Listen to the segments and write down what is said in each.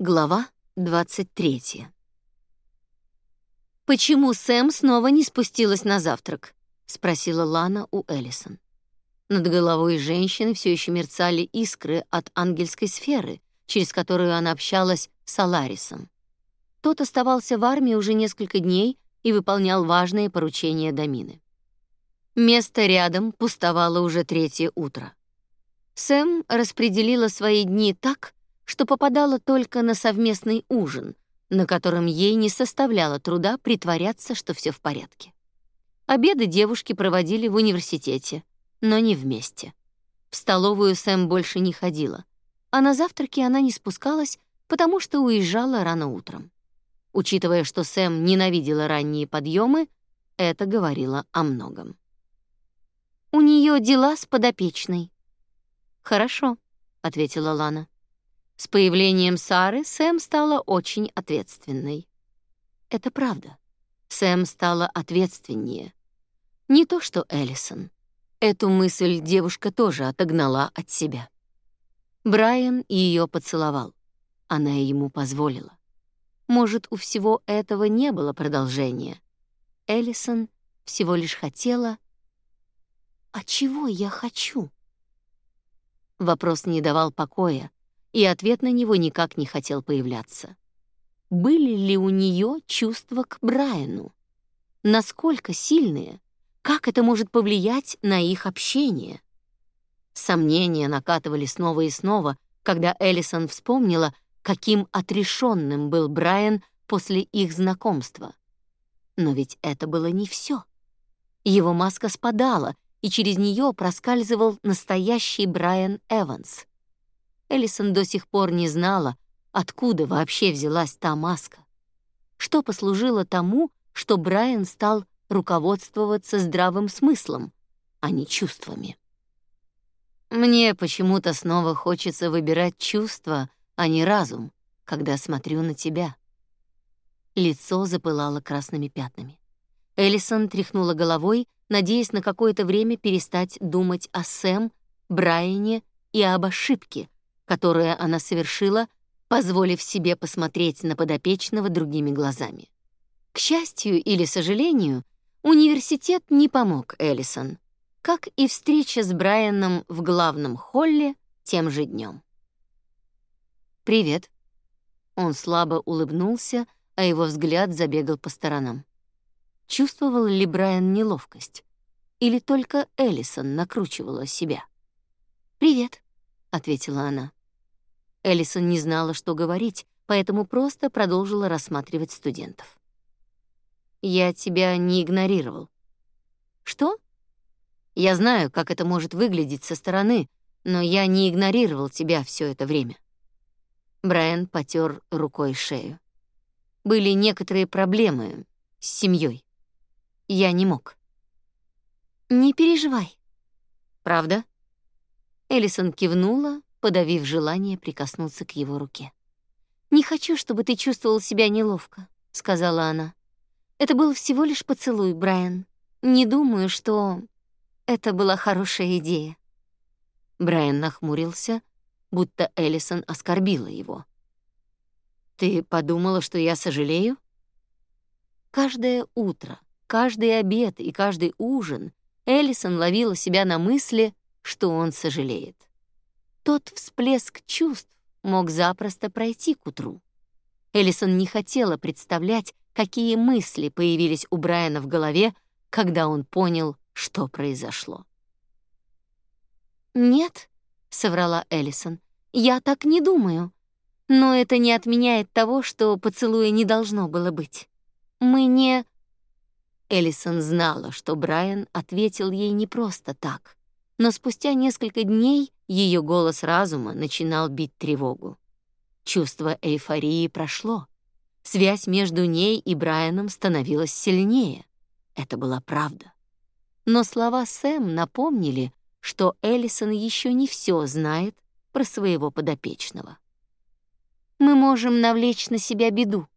Глава 23. «Почему Сэм снова не спустилась на завтрак?» — спросила Лана у Эллисон. Над головой женщины все еще мерцали искры от ангельской сферы, через которую она общалась с Аларисом. Тот оставался в армии уже несколько дней и выполнял важные поручения Домины. Место рядом пустовало уже третье утро. Сэм распределила свои дни так, что попадала только на совместный ужин, на котором ей не составляло труда притворяться, что все в порядке. Обеды девушки проводили в университете, но не вместе. В столовую Сэм больше не ходила, а на завтраки она не спускалась, потому что уезжала рано утром. Учитывая, что Сэм ненавидела ранние подъемы, это говорило о многом. «У нее дела с подопечной». «Хорошо», — ответила Лана. С появлением Сары Сэм стала очень ответственной. Это правда. Сэм стала ответственнее. Не то что Эллисон. Эту мысль девушка тоже отогнала от себя. Брайан ее поцеловал. Она ему позволила. Может, у всего этого не было продолжения. Эллисон всего лишь хотела... «А чего я хочу?» Вопрос не давал покоя, и ответ на него никак не хотел появляться. Были ли у нее чувства к Брайану? Насколько сильные? Как это может повлиять на их общение? Сомнения накатывали снова и снова, когда Эллисон вспомнила, каким отрешенным был Брайан после их знакомства. Но ведь это было не все. Его маска спадала, и через нее проскальзывал настоящий Брайан Эванс. Эллисон до сих пор не знала, откуда вообще взялась та маска. Что послужило тому, что Брайан стал руководствоваться здравым смыслом, а не чувствами. Мне почему-то снова хочется выбирать чувства, а не разум, когда смотрю на тебя. Лицо запылало красными пятнами. Эллисон тряхнула головой, надеясь на какое-то время перестать думать о Сэм, Брайане и об ошибке, которое она совершила, позволив себе посмотреть на подопечного другими глазами. К счастью или сожалению, университет не помог Эллисон, как и встреча с Брайаном в главном холле тем же днем. «Привет». Он слабо улыбнулся, а его взгляд забегал по сторонам. Чувствовал ли Брайан неловкость? Или только Эллисон накручивала себя? «Привет», — ответила она. Эллисон не знала, что говорить, поэтому просто продолжила рассматривать студентов. «Я тебя не игнорировал». «Что?» «Я знаю, как это может выглядеть со стороны, но я не игнорировал тебя все это время». Брайан потер рукой шею. «Были некоторые проблемы с семьей. Я не мог». «Не переживай». «Правда?» Эллисон кивнула, подавив желание прикоснуться к его руке. «Не хочу, чтобы ты чувствовал себя неловко», — сказала она. «Это был всего лишь поцелуй, Брайан. Не думаю, что это была хорошая идея». Брайан нахмурился, будто Эллисон оскорбила его. «Ты подумала, что я сожалею?» Каждое утро, каждый обед и каждый ужин Эллисон ловила себя на мысли, что он сожалеет. Тот всплеск чувств мог запросто пройти к утру. Эллисон не хотела представлять, какие мысли появились у Брайана в голове, когда он понял, что произошло. «Нет», — соврала Эллисон, — «я так не думаю. Но это не отменяет того, что поцелуя не должно было быть. Мы не...» Эллисон знала, что Брайан ответил ей не просто так, но спустя несколько дней ее голос разума начинал бить тревогу. Чувство эйфории прошло. Связь между ней и Брайаном становилась сильнее. Это была правда. Но слова Сэм напомнили, что Эллисон еще не все знает про своего подопечного. «Мы можем навлечь на себя беду».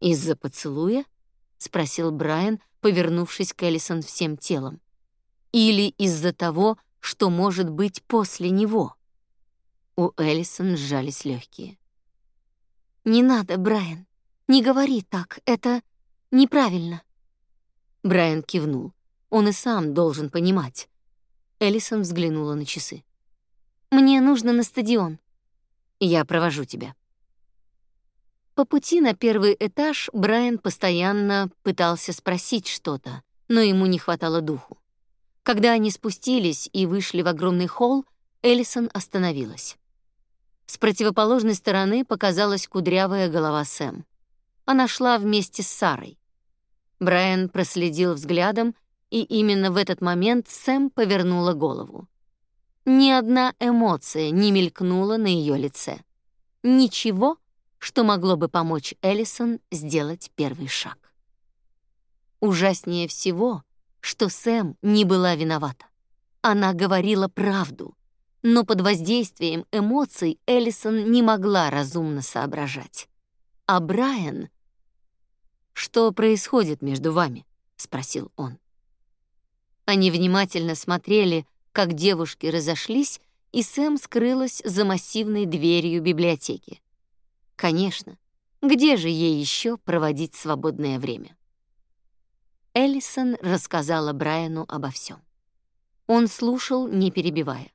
«Из-за поцелуя?» — спросил Брайан, повернувшись к Эллисон всем телом. «Или из-за того, что может быть после него. У Эллисон сжались легкие. «Не надо, Брайан. Не говори так. Это неправильно». Брайан кивнул. Он и сам должен понимать. Эллисон взглянула на часы. «Мне нужно на стадион». «Я провожу тебя». По пути на первый этаж Брайан постоянно пытался спросить что-то, но ему не хватало духу. Когда они спустились и вышли в огромный холл, Эллисон остановилась. С противоположной стороны показалась кудрявая голова Сэм. Она шла вместе с Сарой. Брайан проследил взглядом, и именно в этот момент Сэм повернула голову. Ни одна эмоция не мелькнула на ее лице. Ничего, что могло бы помочь Эллисон сделать первый шаг. Ужаснее всего, что Сэм не была виновата. Она говорила правду, но под воздействием эмоций Эллисон не могла разумно соображать. А Брайан «Что происходит между вами?» — спросил он. Они внимательно смотрели, как девушки разошлись, и Сэм скрылась за массивной дверью библиотеки. Конечно, где же ей еще проводить свободное время? Эллисон рассказала Брайану обо всем. Он слушал, не перебивая.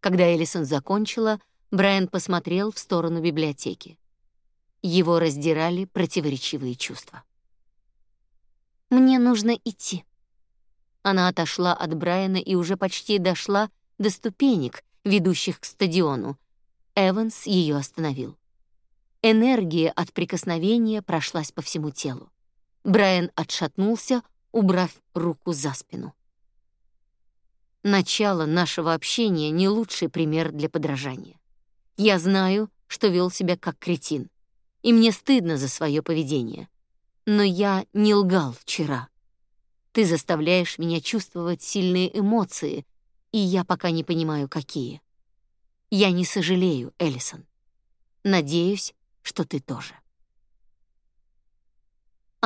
Когда Эллисон закончила, Брайан посмотрел в сторону библиотеки. Его раздирали противоречивые чувства. «Мне нужно идти». Она отошла от Брайана и уже почти дошла до ступенек, ведущих к стадиону. Эванс ее остановил. Энергия от прикосновения прошлась по всему телу. Брайан отшатнулся, убрав руку за спину. Начало нашего общения не лучший пример для подражания. Я знаю, что вел себя как кретин и мне стыдно за свое поведение. Но я не лгал вчера. Ты заставляешь меня чувствовать сильные эмоции, и я пока не понимаю, какие. Я не сожалею, Эллисон. Надеюсь, что ты тоже.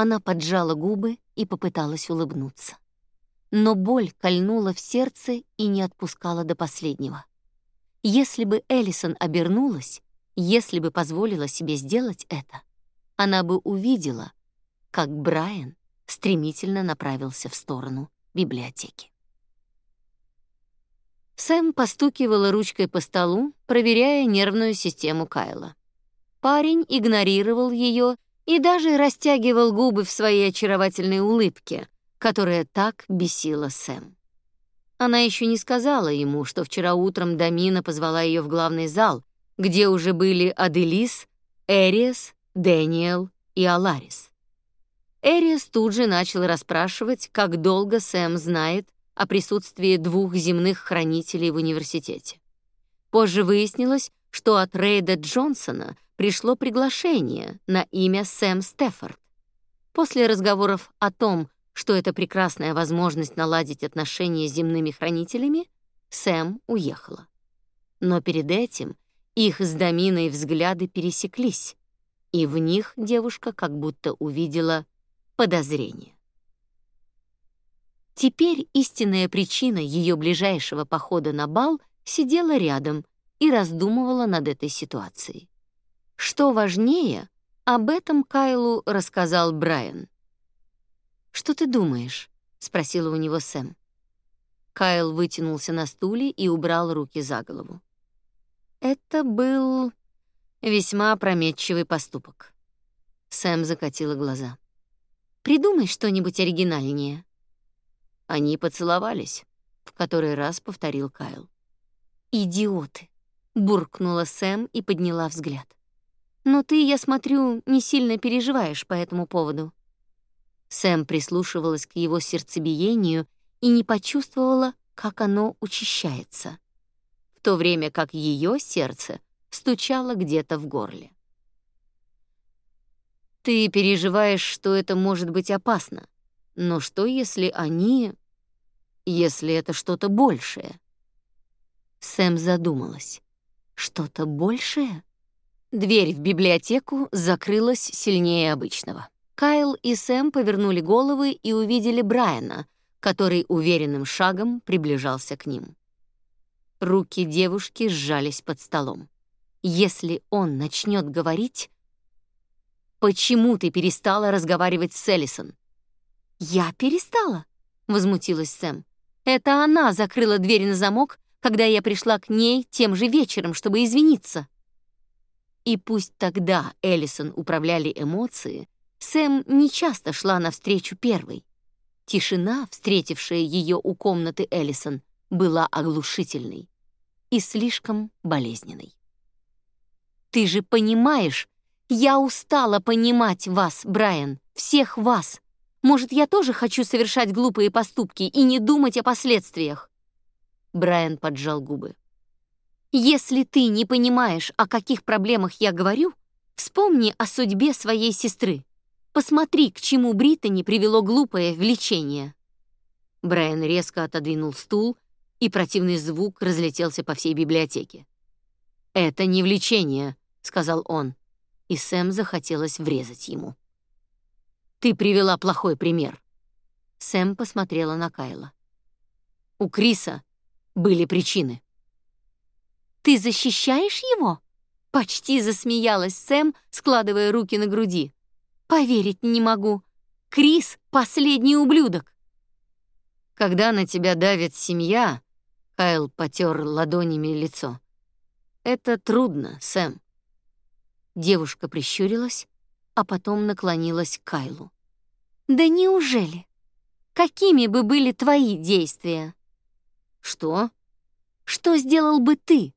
Она поджала губы и попыталась улыбнуться. Но боль кольнула в сердце и не отпускала до последнего. Если бы Эллисон обернулась, если бы позволила себе сделать это, она бы увидела, как Брайан стремительно направился в сторону библиотеки. Сэм постукивала ручкой по столу, проверяя нервную систему Кайла. Парень игнорировал ее и даже растягивал губы в своей очаровательной улыбке, которая так бесила Сэм. Она еще не сказала ему, что вчера утром Дамина позвала ее в главный зал, где уже были Аделис, Эриас, Дэниел и Аларис. Эриас тут же начал расспрашивать, как долго Сэм знает о присутствии двух земных хранителей в университете. Позже выяснилось, что от Рейда Джонсона пришло приглашение на имя Сэм Стефорд. После разговоров о том, что это прекрасная возможность наладить отношения с земными хранителями, Сэм уехала. Но перед этим их с Доминой взгляды пересеклись, и в них девушка как будто увидела подозрение. Теперь истинная причина ее ближайшего похода на бал сидела рядом и раздумывала над этой ситуацией. Что важнее, об этом Кайлу рассказал Брайан. «Что ты думаешь?» — спросила у него Сэм. Кайл вытянулся на стуле и убрал руки за голову. Это был весьма опрометчивый поступок. Сэм закатила глаза. Придумай что-нибудь оригинальнее. Они поцеловались, в который раз повторил Кайл. Идиоты, буркнула Сэм и подняла взгляд. Но ты, я смотрю, не сильно переживаешь по этому поводу. Сэм прислушивалась к его сердцебиению и не почувствовала, как оно учащается в то время как ее сердце стучало где-то в горле. Ты переживаешь, что это может быть опасно. Но что, если они... Если это что-то большее? Сэм задумалась. Что-то большее? Дверь в библиотеку закрылась сильнее обычного. Кайл и Сэм повернули головы и увидели Брайана, который уверенным шагом приближался к ним. Руки девушки сжались под столом. Если он начнет говорить, Почему ты перестала разговаривать с Эллисон? Я перестала, возмутилась Сэм. Это она закрыла дверь на замок, когда я пришла к ней тем же вечером, чтобы извиниться. И пусть тогда Эллисон управляли эмоции, Сэм не часто шла навстречу первой. Тишина, встретившая ее у комнаты Эллисон, была оглушительной и слишком болезненной. «Ты же понимаешь, я устала понимать вас, Брайан, всех вас. Может, я тоже хочу совершать глупые поступки и не думать о последствиях?» Брайан поджал губы. «Если ты не понимаешь, о каких проблемах я говорю, вспомни о судьбе своей сестры. Посмотри, к чему Британи привело глупое влечение». Брайан резко отодвинул стул, и противный звук разлетелся по всей библиотеке. «Это не влечение», — сказал он, и Сэм захотелось врезать ему. «Ты привела плохой пример». Сэм посмотрела на Кайла. «У Криса были причины». «Ты защищаешь его?» Почти засмеялась Сэм, складывая руки на груди. Поверить не могу. Крис — последний ублюдок. Когда на тебя давит семья, Кайл потер ладонями лицо. Это трудно, Сэм. Девушка прищурилась, а потом наклонилась к Кайлу. Да неужели? Какими бы были твои действия? Что? Что сделал бы ты?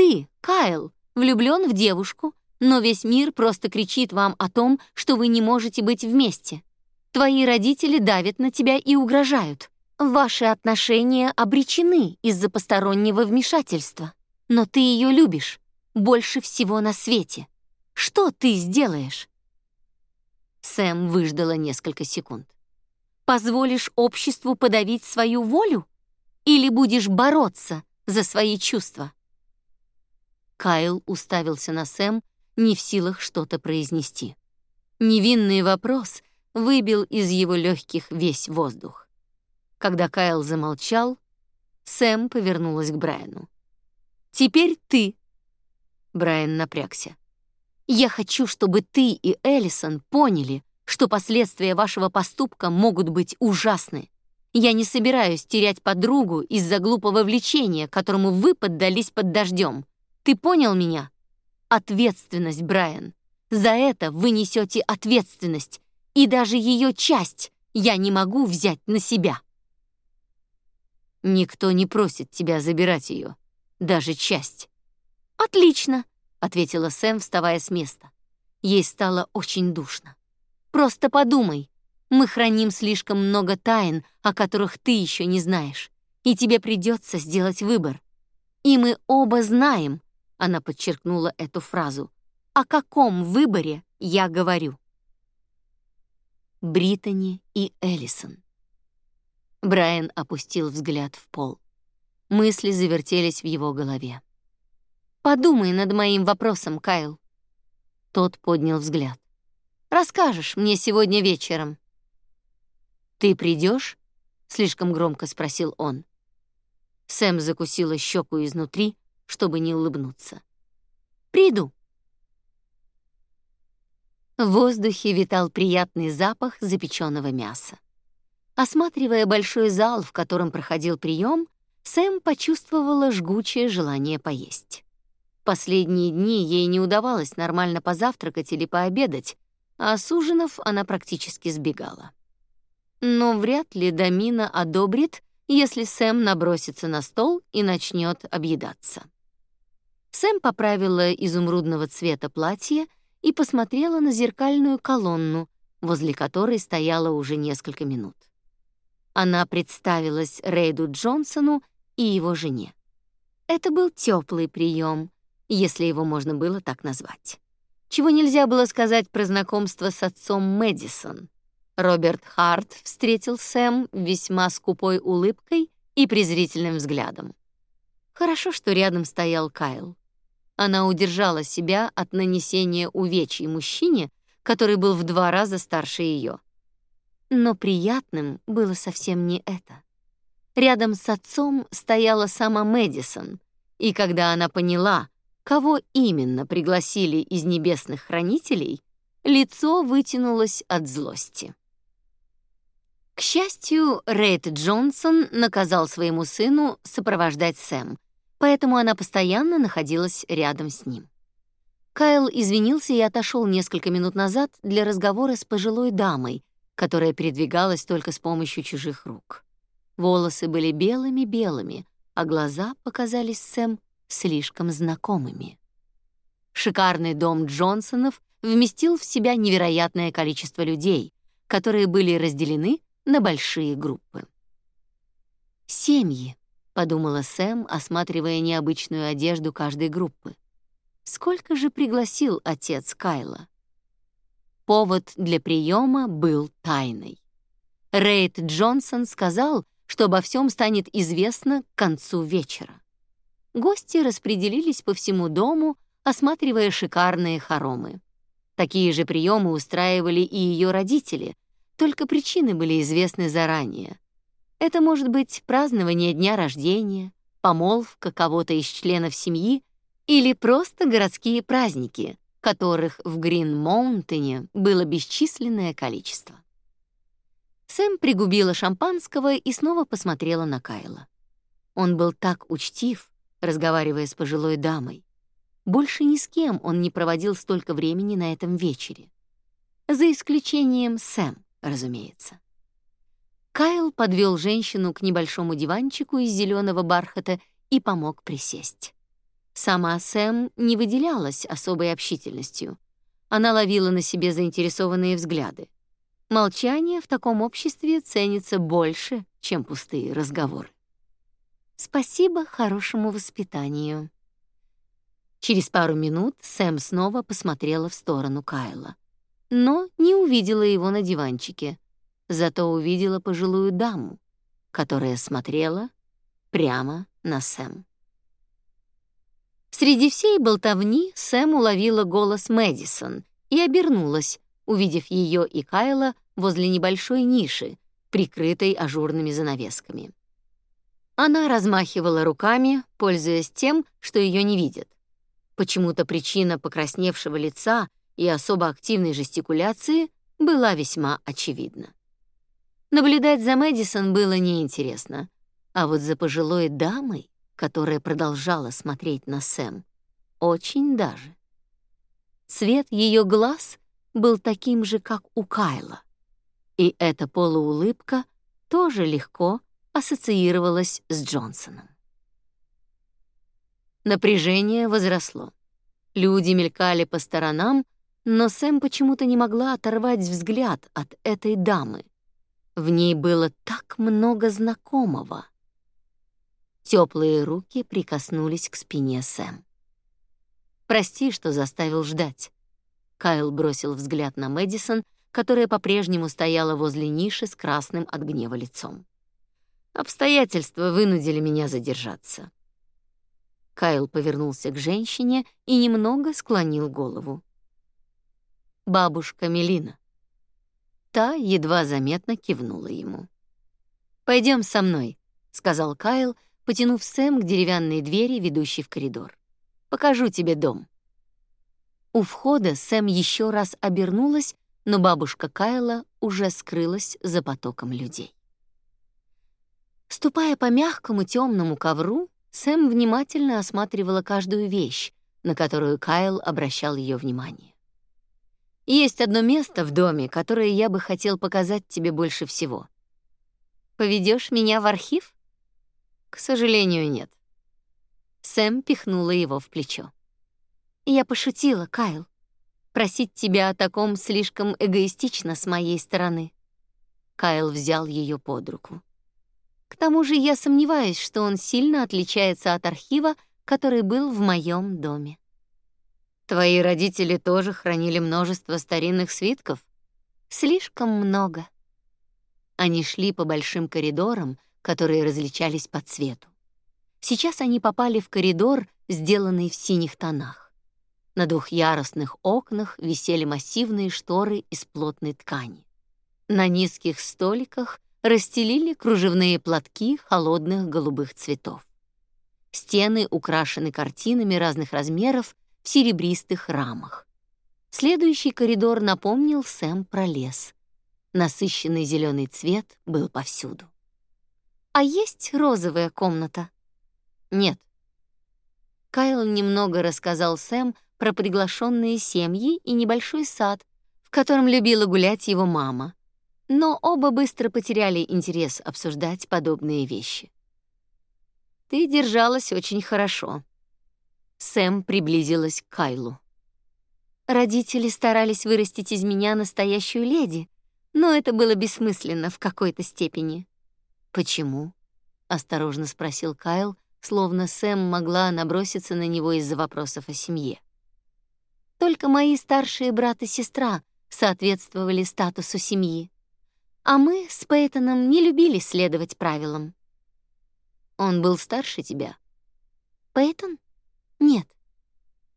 Ты, Кайл, влюблен в девушку, но весь мир просто кричит вам о том, что вы не можете быть вместе. Твои родители давят на тебя и угрожают. Ваши отношения обречены из-за постороннего вмешательства. Но ты ее любишь больше всего на свете. Что ты сделаешь? Сэм выждала несколько секунд. Позволишь обществу подавить свою волю или будешь бороться за свои чувства? Кайл уставился на Сэм, не в силах что-то произнести. Невинный вопрос выбил из его легких весь воздух. Когда Кайл замолчал, Сэм повернулась к Брайану. «Теперь ты». Брайан напрягся. «Я хочу, чтобы ты и Эллисон поняли, что последствия вашего поступка могут быть ужасны. Я не собираюсь терять подругу из-за глупого влечения, которому вы поддались под дождем. Ты понял меня?» Ответственность, Брайан. За это вы несете ответственность, и даже ее часть я не могу взять на себя. Никто не просит тебя забирать ее, даже часть. Отлично, ответила Сэм, вставая с места. Ей стало очень душно. Просто подумай, мы храним слишком много тайн, о которых ты еще не знаешь, и тебе придется сделать выбор. И мы оба знаем, она подчеркнула эту фразу. О каком выборе я говорю? Британи и Эллисон. Брайан опустил взгляд в пол. Мысли завертелись в его голове. Подумай над моим вопросом, Кайл. Тот поднял взгляд. Расскажешь мне сегодня вечером. Ты придешь? слишком громко спросил он. Сэм закусила щеку изнутри, чтобы не улыбнуться. «Приду». В воздухе витал приятный запах запеченного мяса. Осматривая большой зал, в котором проходил прием, Сэм почувствовала жгучее желание поесть. Последние дни ей не удавалось нормально позавтракать или пообедать, а с ужинов она практически сбегала. Но вряд ли Дамина одобрит, если Сэм набросится на стол и начнет объедаться. Сэм поправила изумрудного цвета платье и посмотрела на зеркальную колонну, возле которой стояла уже несколько минут. Она представилась Рейду Джонсону и его жене. Это был теплый прием, если его можно было так назвать. Чего нельзя было сказать про знакомство с отцом Мэдисон. Роберт Харт встретил Сэм весьма скупой улыбкой и презрительным взглядом. Хорошо, что рядом стоял Кайл. Она удержала себя от нанесения увечий мужчине, который был в два раза старше ее. Но приятным было совсем не это. Рядом с отцом стояла сама Мэдисон, и когда она поняла, кого именно пригласили из небесных хранителей, лицо вытянулось от злости. К счастью, Рейд Джонсон наказал своему сыну сопровождать Сэм, поэтому она постоянно находилась рядом с ним. Кайл извинился и отошел несколько минут назад для разговора с пожилой дамой, которая передвигалась только с помощью чужих рук. Волосы были белыми-белыми, а глаза показались Сэм слишком знакомыми. Шикарный дом Джонсонов вместил в себя невероятное количество людей, которые были разделены на большие группы. «Семьи», — подумала Сэм, осматривая необычную одежду каждой группы. «Сколько же пригласил отец Кайла?» Повод для приема был тайной. Рейд Джонсон сказал, что обо всем станет известно к концу вечера. Гости распределились по всему дому, осматривая шикарные хоромы. Такие же приемы устраивали и ее родители, только причины были известны заранее. Это может быть празднование дня рождения, помолвка кого-то из членов семьи или просто городские праздники, которых в Грин-Маунтене было бесчисленное количество. Сэм пригубила шампанского и снова посмотрела на Кайла. Он был так учтив, разговаривая с пожилой дамой. Больше ни с кем он не проводил столько времени на этом вечере. За исключением Сэм, разумеется. Кайл подвел женщину к небольшому диванчику из зеленого бархата и помог присесть. Сама Сэм не выделялась особой общительностью. Она ловила на себе заинтересованные взгляды. Молчание в таком обществе ценится больше, чем пустые разговоры. Спасибо хорошему воспитанию. Через пару минут Сэм снова посмотрела в сторону Кайла, но не увидела его на диванчике, зато увидела пожилую даму, которая смотрела прямо на Сэм. Среди всей болтовни Сэм уловила голос Мэдисон и обернулась, увидев ее и Кайла возле небольшой ниши, прикрытой ажурными занавесками. Она размахивала руками, пользуясь тем, что ее не видят. Почему-то причина покрасневшего лица и особо активной жестикуляции была весьма очевидна. Наблюдать за Мэдисон было неинтересно, а вот за пожилой дамой, которая продолжала смотреть на Сэм, очень даже. Цвет ее глаз был таким же, как у Кайла. И эта полуулыбка тоже легко ассоциировалась с Джонсоном. Напряжение возросло. Люди мелькали по сторонам, но Сэм почему-то не могла оторвать взгляд от этой дамы. В ней было так много знакомого. Теплые руки прикоснулись к спине Сэм. «Прости, что заставил ждать. Кайл бросил взгляд на Мэдисон, которая по-прежнему стояла возле ниши с красным от гнева лицом. Обстоятельства вынудили меня задержаться. Кайл повернулся к женщине и немного склонил голову. Бабушка Мелина. Та едва заметно кивнула ему. Пойдем со мной, сказал Кайл, потянув Сэм к деревянной двери, ведущей в коридор. Покажу тебе дом. У входа Сэм еще раз обернулась, но бабушка Кайла уже скрылась за потоком людей. Ступая по мягкому темному ковру, Сэм внимательно осматривала каждую вещь, на которую Кайл обращал ее внимание. Есть одно место в доме, которое я бы хотел показать тебе больше всего. Поведешь меня в архив? К сожалению, нет. Сэм пихнула его в плечо. Я пошутила, Кайл. Просить тебя о таком слишком эгоистично с моей стороны. Кайл взял ее под руку. К тому же я сомневаюсь, что он сильно отличается от архива, который был в моем доме. Твои родители тоже хранили множество старинных свитков? Слишком много. Они шли по большим коридорам, которые различались по цвету. Сейчас они попали в коридор, сделанный в синих тонах. На двухъярусных окнах висели массивные шторы из плотной ткани. На низких столиках расстелили кружевные платки холодных голубых цветов. Стены украшены картинами разных размеров в серебристых рамах. Следующий коридор напомнил Сэм про лес. Насыщенный зеленый цвет был повсюду. «А есть розовая комната?» «Нет». Кайл немного рассказал Сэм про приглашенные семьи и небольшой сад, в котором любила гулять его мама. Но оба быстро потеряли интерес обсуждать подобные вещи. «Ты держалась очень хорошо». Сэм приблизилась к Кайлу. Родители старались вырастить из меня настоящую леди, но это было бессмысленно в какой-то степени. «Почему?» — осторожно спросил Кайл, словно Сэм могла наброситься на него из-за вопросов о семье. Только мои старшие брат и сестра соответствовали статусу семьи, а мы с Пейтоном не любили следовать правилам. Он был старше тебя? Пейтон? Нет.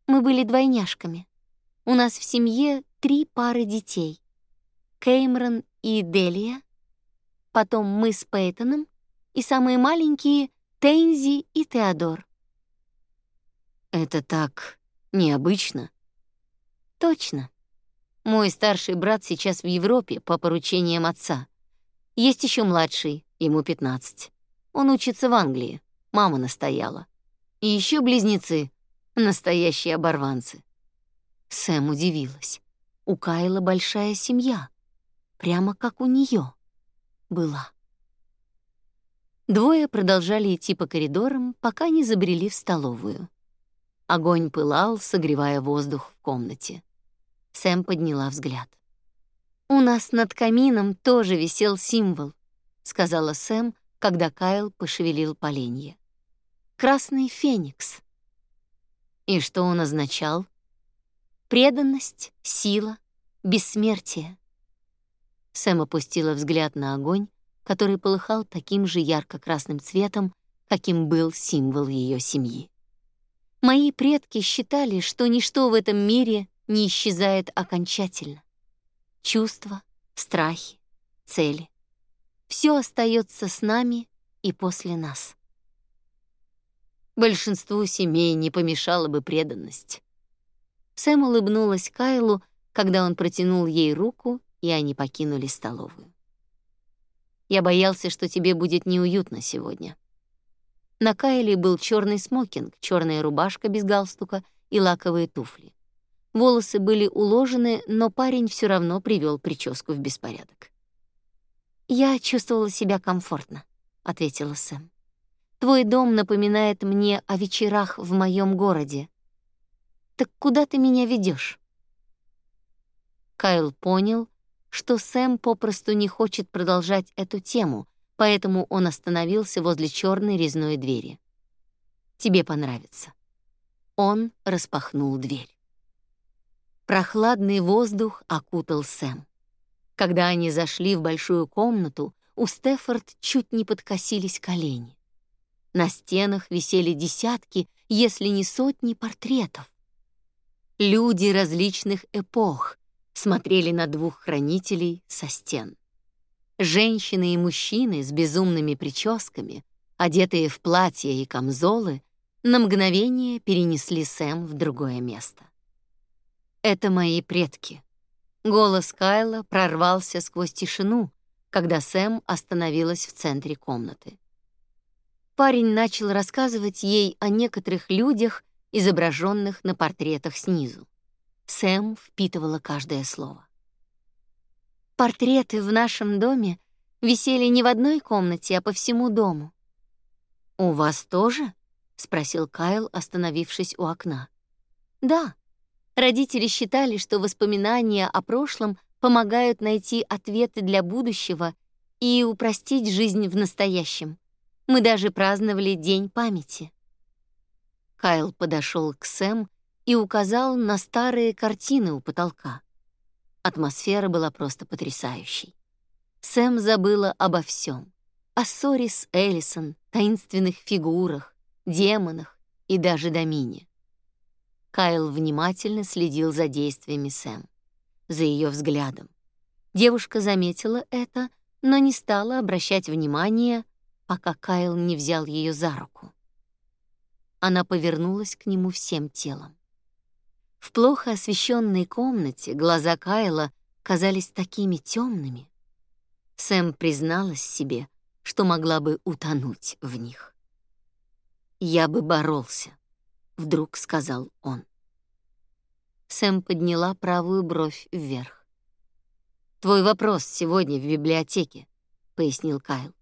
Мы были двойняшками. У нас в семье три пары детей. Кеймрон и Делия, потом мы с Пейтоном и самые маленькие Тейнзи и Теодор. Это так необычно. Точно. Мой старший брат сейчас в Европе по поручениям отца. Есть еще младший, ему 15. Он учится в Англии. Мама настояла. И еще близнецы, настоящие оборванцы. Сэм удивилась. У Кайла большая семья, прямо как у нее была. Двое продолжали идти по коридорам, пока не забрели в столовую. Огонь пылал, согревая воздух в комнате. Сэм подняла взгляд. «У нас над камином тоже висел символ», — сказала Сэм, когда Кайл пошевелил поленье. «Красный феникс». И что он означал? Преданность, сила, бессмертие. Сэм опустила взгляд на огонь, который полыхал таким же ярко-красным цветом, каким был символ ее семьи. Мои предки считали, что ничто в этом мире не исчезает окончательно. Чувства, страхи, цели — все остается с нами и после нас. Большинству семей не помешала бы преданность. Сэм улыбнулась Кайлу, когда он протянул ей руку, и они покинули столовую. Я боялся, что тебе будет неуютно сегодня. На Кайле был черный смокинг, черная рубашка без галстука и лаковые туфли. Волосы были уложены, но парень все равно привел прическу в беспорядок. «Я чувствовала себя комфортно», — ответила Сэм. «Твой дом напоминает мне о вечерах в моем городе. Так куда ты меня ведешь? Кайл понял, что Сэм попросту не хочет продолжать эту тему, поэтому он остановился возле черной резной двери. «Тебе понравится». Он распахнул дверь. Прохладный воздух окутал Сэм. Когда они зашли в большую комнату, у Стефорд чуть не подкосились колени. На стенах висели десятки, если не сотни портретов. Люди различных эпох смотрели на двух хранителей со стен. Женщины и мужчины с безумными прическами, одетые в платья и камзолы, на мгновение перенесли Сэм в другое место. Это мои предки. Голос Кайла прорвался сквозь тишину, когда Сэм остановилась в центре комнаты. Парень начал рассказывать ей о некоторых людях, изображенных на портретах снизу. Сэм впитывала каждое слово. Портреты в нашем доме висели не в одной комнате, а по всему дому. «У вас тоже?» — спросил Кайл, остановившись у окна. «Да», Родители считали, что воспоминания о прошлом помогают найти ответы для будущего и упростить жизнь в настоящем. Мы даже праздновали День памяти. Кайл подошел к Сэм и указал на старые картины у потолка. Атмосфера была просто потрясающей. Сэм забыла обо всем: О ссоре с Эллисон, таинственных фигурах, демонах и даже Домине. Кайл внимательно следил за действиями Сэм, за ее взглядом. Девушка заметила это, но не стала обращать внимания, пока Кайл не взял ее за руку. Она повернулась к нему всем телом. В плохо освещенной комнате глаза Кайла казались такими темными. Сэм призналась себе, что могла бы утонуть в них. «Я бы боролся», — вдруг сказал он. Сэм подняла правую бровь вверх. «Твой вопрос сегодня в библиотеке», — пояснил Кайл.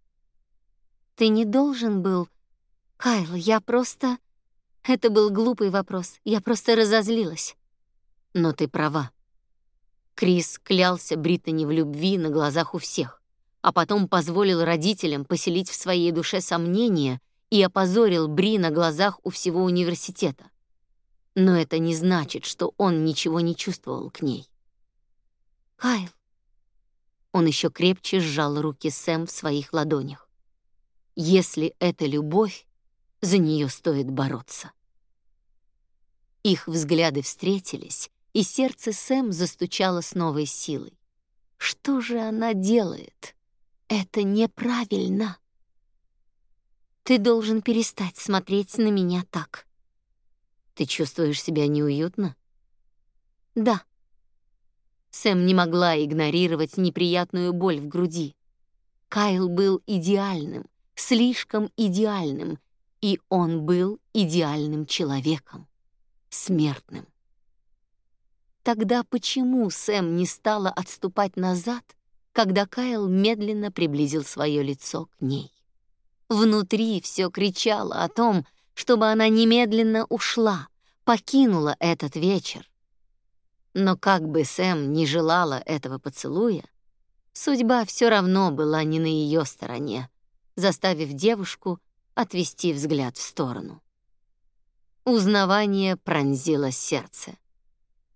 «Ты не должен был...» «Кайл, я просто...» Это был глупый вопрос, я просто разозлилась. Но ты права. Крис клялся Британи в любви на глазах у всех, а потом позволил родителям поселить в своей душе сомнения и опозорил Бри на глазах у всего университета. Но это не значит, что он ничего не чувствовал к ней. Кайл. Он еще крепче сжал руки Сэм в своих ладонях. Если это любовь, за нее стоит бороться. Их взгляды встретились, и сердце Сэм застучало с новой силой. Что же она делает? Это неправильно. Ты должен перестать смотреть на меня так. Ты чувствуешь себя неуютно? Да. Сэм не могла игнорировать неприятную боль в груди. Кайл был идеальным, слишком идеальным, и он был идеальным человеком, смертным. Тогда почему Сэм не стала отступать назад, когда Кайл медленно приблизил свое лицо к ней? Внутри все кричало о том, чтобы она немедленно ушла, покинула этот вечер. Но как бы Сэм не желала этого поцелуя, судьба все равно была не на ее стороне, заставив девушку отвести взгляд в сторону. Узнавание пронзило сердце.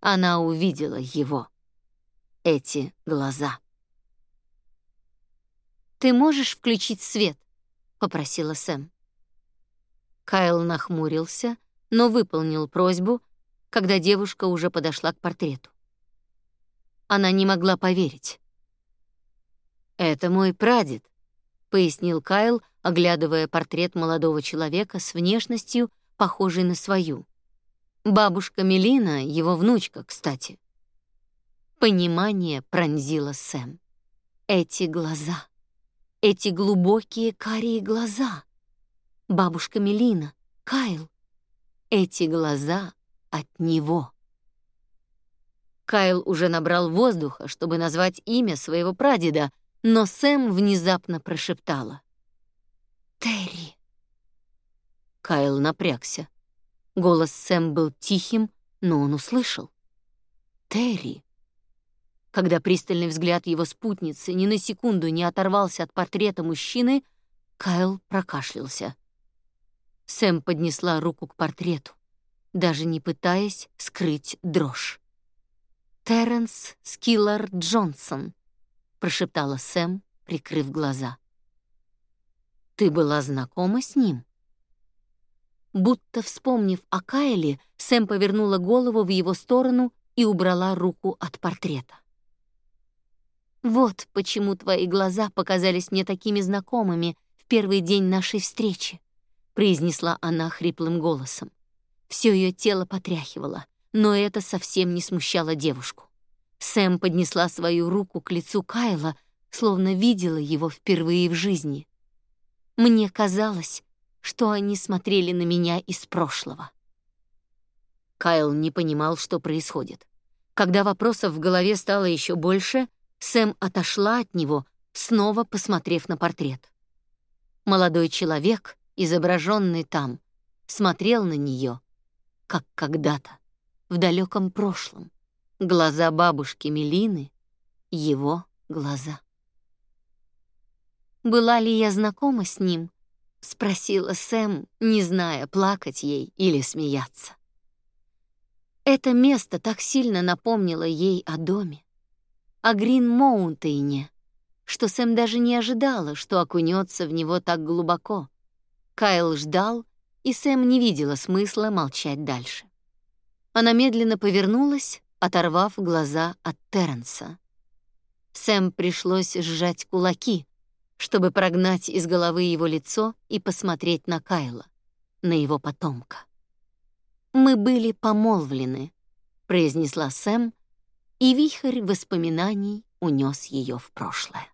Она увидела его. Эти глаза. «Ты можешь включить свет?» — попросила Сэм. Кайл нахмурился, но выполнил просьбу, когда девушка уже подошла к портрету. Она не могла поверить. «Это мой прадед», — пояснил Кайл, оглядывая портрет молодого человека с внешностью, похожей на свою. Бабушка Мелина, его внучка, кстати. Понимание пронзило Сэм. Эти глаза, эти глубокие карие глаза. Бабушка Мелина, Кайл. Эти глаза от него. Кайл уже набрал воздуха, чтобы назвать имя своего прадеда, но Сэм внезапно прошептала. «Терри». Кайл напрягся. Голос Сэм был тихим, но он услышал. «Терри». Когда пристальный взгляд его спутницы ни на секунду не оторвался от портрета мужчины, Кайл прокашлялся. Сэм поднесла руку к портрету, даже не пытаясь скрыть дрожь. «Терренс Скиллар Джонсон», — прошептала Сэм, прикрыв глаза. «Ты была знакома с ним?» Будто вспомнив о Кайле, Сэм повернула голову в его сторону и убрала руку от портрета. «Вот почему твои глаза показались мне такими знакомыми в первый день нашей встречи», произнесла она хриплым голосом. Все ее тело потряхивало, но это совсем не смущало девушку. Сэм поднесла свою руку к лицу Кайла, словно видела его впервые в жизни. Мне казалось, что они смотрели на меня из прошлого. Кайл не понимал, что происходит. Когда вопросов в голове стало еще больше, Сэм отошла от него, снова посмотрев на портрет. Молодой человек, изображенный там, смотрел на нее, как когда-то, в далеком прошлом. Глаза бабушки Мелины — его глаза. Была ли я знакома с ним? — спросила Сэм, не зная, плакать ей или смеяться. Это место так сильно напомнило ей о доме, о Грин-Моунтейне, что Сэм даже не ожидала, что окунется в него так глубоко. Кайл ждал, и Сэм не видела смысла молчать дальше. Она медленно повернулась, оторвав глаза от Терренса. Сэм пришлось сжать кулаки, чтобы прогнать из головы его лицо и посмотреть на Кайла, на его потомка. Мы были помолвлены. произнесла Сэм, и вихрь воспоминаний унес ее в прошлое.